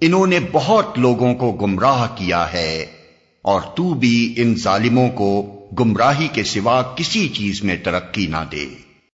انہوں نے بہت لوگوں کو گمراہ کیا ہے، اور تو بھی ان ظالموں کو گمراہی کے سوا کسی چیز میں ترقی نہ دے۔